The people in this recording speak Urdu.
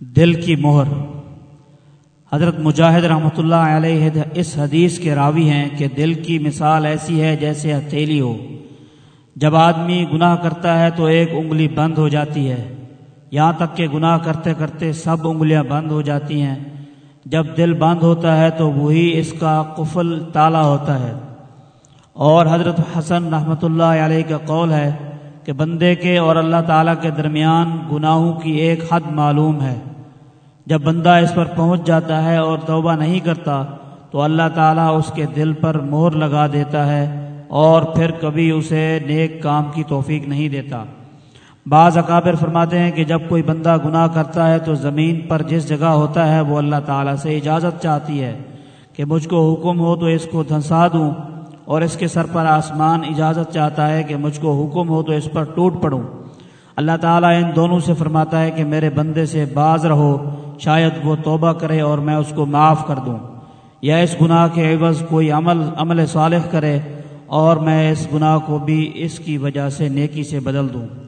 دل کی مہر۔ حضرت مجاہد رحمۃ اللہ علیہ اس حدیث کے راوی ہیں کہ دل کی مثال ایسی ہے جیسے ہتھیلی ہو۔ جب آدمی گناہ کرتا ہے تو ایک انگلی بند ہو جاتی ہے۔ یہاں تک کہ گناہ کرتے کرتے سب انگلیاں بند ہو جاتی ہیں۔ جب دل بند ہوتا ہے تو وہی اس کا قفل تالا ہوتا ہے۔ اور حضرت حسن رحمۃ اللہ علیہ کا قول ہے کہ بندے کے اور اللہ تعالیٰ کے درمیان گناہوں کی ایک حد معلوم ہے۔ جب بندہ اس پر پہنچ جاتا ہے اور توبہ نہیں کرتا، تو اللہ تعالیٰ اس کے دل پر مہر لگا دیتا ہے اور پھر کبھی اسے نیک کام کی توفیق نہیں دیتا۔ بعض اکابر فرماتے ہیں کہ جب کوئی بندہ گناہ کرتا ہے تو زمین پر جس جگہ ہوتا ہے وہ اللہ تعالیٰ سے اجازت چاہتی ہے کہ مجھ کو حکم ہو تو اس کو دھنسا دوں اور اس کے سر پر آسمان اجازت چاہتا ہے کہ مجھ کو حکم ہو تو اس پر ٹوٹ پڑوں۔ اللہ تعالیٰ ان دونوں سے فرماتا ہے کہ میرے بندے سے باز رہو شاید وہ توبہ کرے اور میں اس کو معاف کر دوں۔ یا اس گناہ کے عوض کوئی عمل عمل صالح کرے اور میں اس گناہ کو بھی اس کی وجہ سے نیکی سے بدل دوں۔